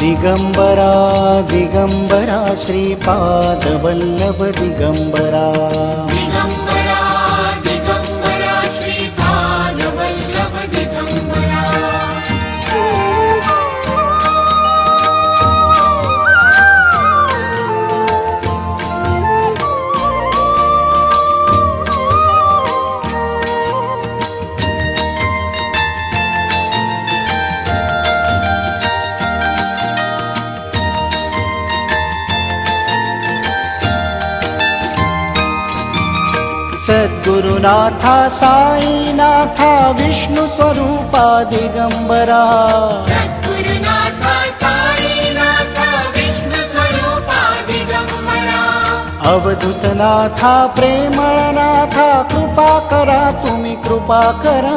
दिगम्बरा दिगम्बरा श्रीपाद वल्लभ दिगम्बरा गुरुनाथा साईनाथ विष्णुस्वरूपा दिगम्बरा अवधूतनाथ प्रेमनाथ कृपा करा तुम्ही कृपा करा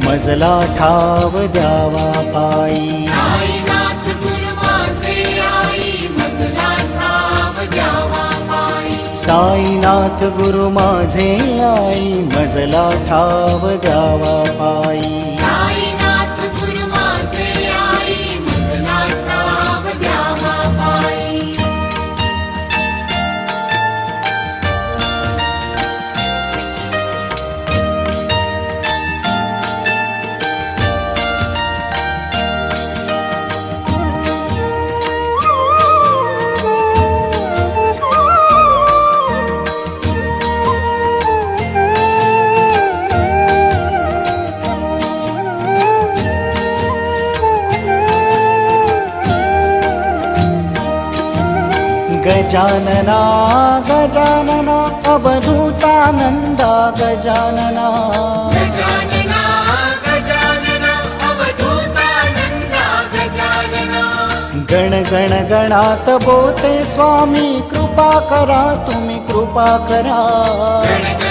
मजला ठाव द्यावा पायी साईनाथ गुरु माझे आई मजला ठाव द्यावा पायी गजानना गजानना अवधूतानन्द गजानना गण गण गणात बोते स्वामी कृपा करा तुम्ही कृपा करा गण गण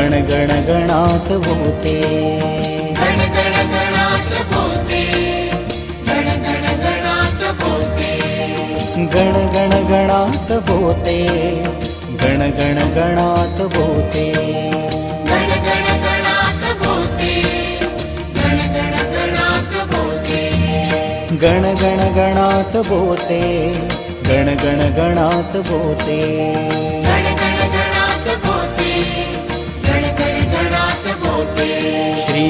गण भोते गणगणगणात भोते गणगणगणात् भोते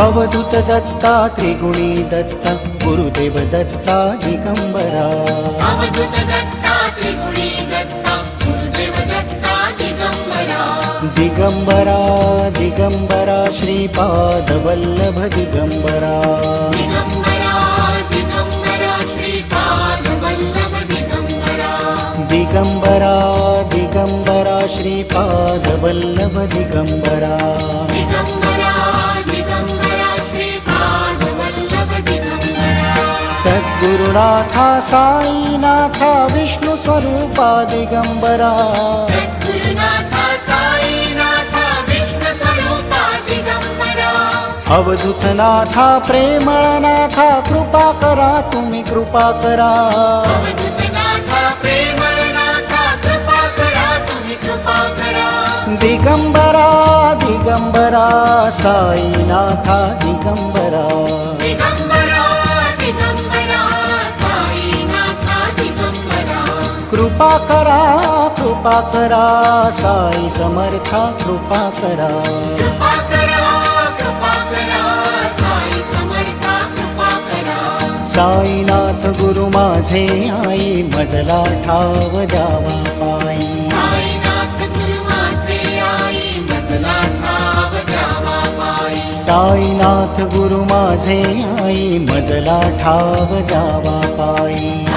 अवधूतदत्ता दत्त गुरुदेवदत्ता दत्ता दिगम्बरा दिगम्बरा दिगम्बरा श्रीपादवल्लभ दिगम्बरा दिगम्बरा दिगम्बरा श्रीपादवल्लभ दिगम्बरा गुरुनाथा साईनाथा विष्णु स्वरूपा दिगंबरा अवधूतनाथा प्रेमळनाथा कृपा करा तुम्हें कृपा करा दिगंबरा दिगंबरा साईनाथा दिगंबरा कृपा करा कृपा करा साई समर्था कृपा करा साई समर्था साईनाथ गुरु माझे आई मजला ठाव द्यावा पाई साईनाथ गुरु माझे आई मजला ठाव द्यावा गुरु माझे आई मजला ठाव द्यावा पाई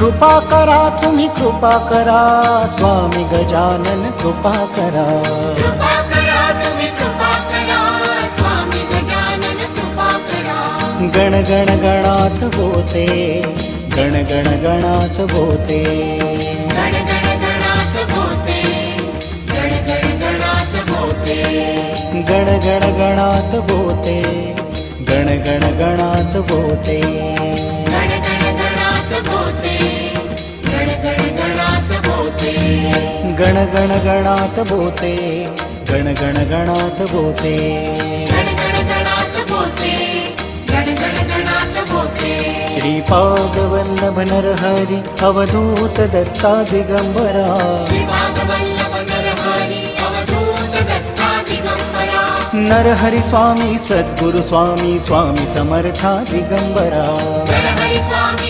कृपा करा तुम्ही कृपा करा स्वामी गजानन कृपा करा गण गण गणात बोते गण गण गणात बोते गण गण गणात बोते गण गण गणात बोते गण गण गणात बोते गण गण गण नाथ भूते गण गण गण भूते गण गण गण भूते श्री पादवल्लभ नरहरि अवदूतदत्त आदिगम्बर श्री पादवल्लभ नरहरि स्वामी सद्गुरु स्वामी स्वामी समर्था दिगम्बर नरहरि स्वामी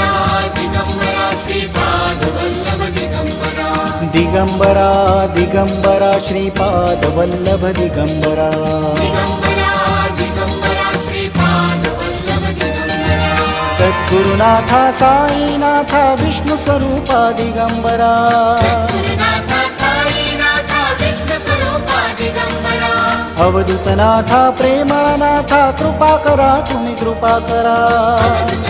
दिगम्बरा दिगम्बरा श्रीपादवल्लभ दिगम्बरा सद्गुरुनाथ साईनाथा विष्णुस्वरूपा दिगम्बरा अवदूतनाथा प्रेमानाथा कृपा करा कृपाकरा करा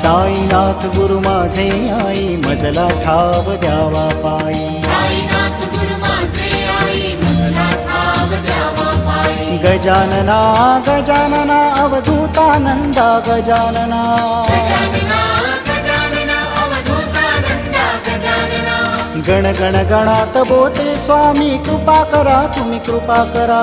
साईनाथ गुरु माझे आई मजला ठाव द्यावा पायी गजानना गजानना अवधूतानंदा गजानना गण गण गणात बोते स्वामी कृपा करा तुम्ही कृपा करा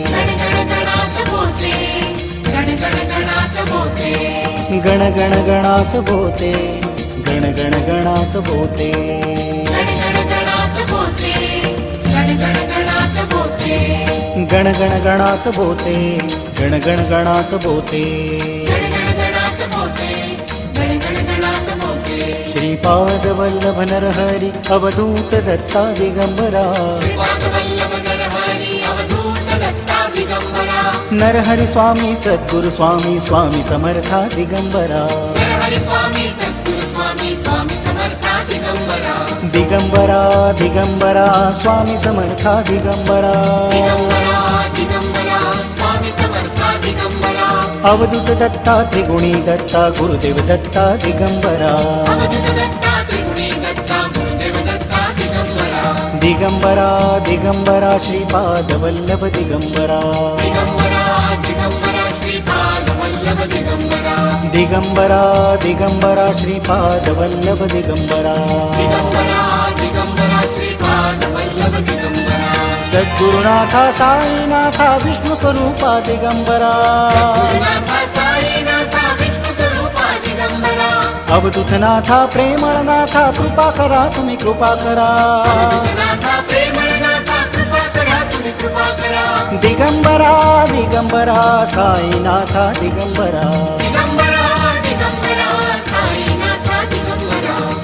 ಗಣ ಗಣ ಗಣಾತ ಬೋತೆ ಗಣ ಗಣ ಗಣಾತ ಬೋತೆ ಗಣ ಗಣ ಗಣಾತ ಬೋತೆ ಗಣ ಗಣ ಗಣಾತ नरहरि स्वामी सद्गुरु स्वामी स्वामी समर्था दिगंबरा दिगंबरा दिगंबरा स्वामी समर्था दिगंबरा अवधूत दत्ता त्रिगुणी दत्ता गुरुदेव दत्ता दिगंबरा दिगम्बरा दिगम्बरा श्रीपादवल्लभ दिगम्बरा दिगम्बरा दिगम्बरा श्रीपादवल्लभ दिगम्बरा सद्गुरुनाथा सालनाथा विष्णुस्वरूपा दिगम्बरा अवधूतनाथा प्रेमळनाथा कृपा करा तुम्ही कृपा करा दिगंबरा दिगंबरा साईनाथा दिगंबरा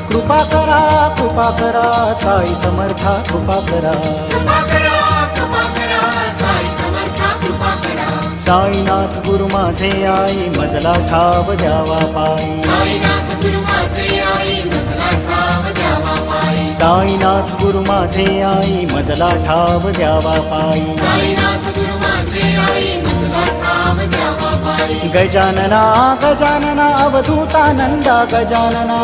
कृपा करा कृपा करा साई समर्था कृपा करा साईनाथ गुरु माझे आई मजला ठाव जावा पाई साईनाथ गुरु माझे आई मजला ठाव जावा पाई गजानना गजानना अवधूता नंदा गजानना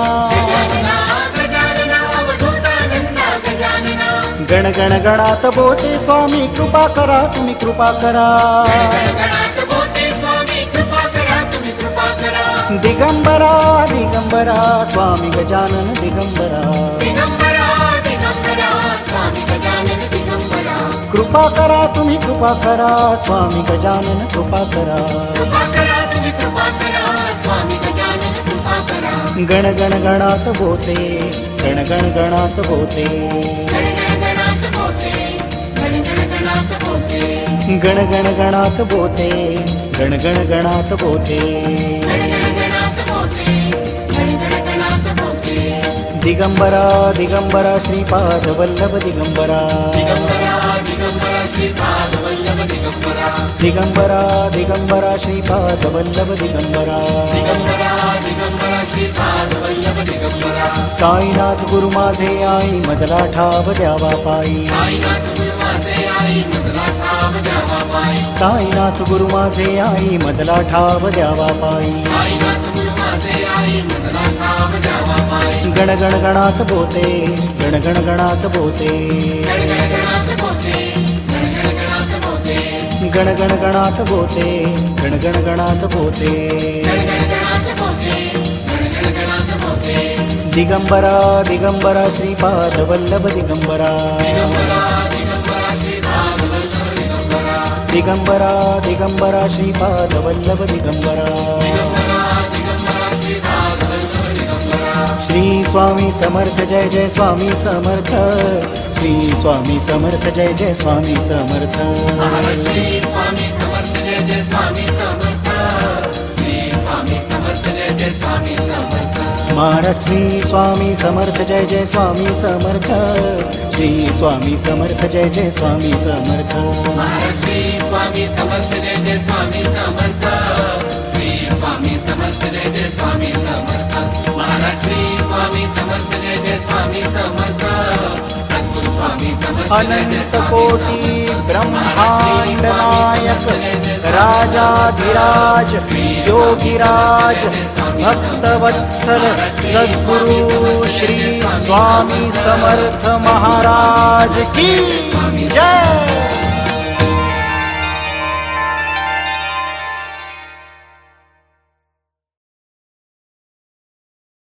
गजानना अवधूता नंदा गजानना गण गण गणात बोते स्वामी कृपा करा तुम्ही कृपा करा दिगंबरा दिगंबरा स्वामी गजानन दिगंबरा कृपा करा तुम्ही कृपा करा स्वामी गजानन कृपा करा गण गण गणात बोते गण गण गणात बोते गण गण गणात बोते गण गण गणात बोते दिगंबरा दिगंबरा श्रीपाद वल्लभ दिगंबरा दिगंबरा दिगंबरा श्रीपाद वल्लभ दिगंबरा साईनाथ गुरु माझे आई मजला ठाव द्यावा पाई साईनाथ गुरु माझे आई मजला ठाव द्यावा पाई गण गण गणात बोते गण गण गणात बोते गण गण गणात बोते गण गण गणात बोते दिगंबरा दिगंबरा श्रीपाद वल्लभ दिगंबरा दिगम्बरा दिगम्बरा श्रीपादवल्लभ दिगम्बरा श्री स्वामी समर्थ जय जय स्वामी समर्थ श्री स्वामी समर्थ जय जय स्वामी समर्थ महाराज स्वामी समर्थ जय जय स्वामी समर्थ श्री स्वामी समर्थ जय जय स्वामी समर्थ महाराज श्री स्वामी समर्थ जय जय स्वामी समर्थ श्री स्वामी समर्थ जय जय स्वामी समर्थ महाराज श्री स्वामी समर्थ जय जय स्वामी समर्थ अनंत कोटि ब्रह्मांड नायक राजाधिराज योगिराज भक्तवत्सल सद्गुरु श्री स्वामी समर्थ महाराज की जय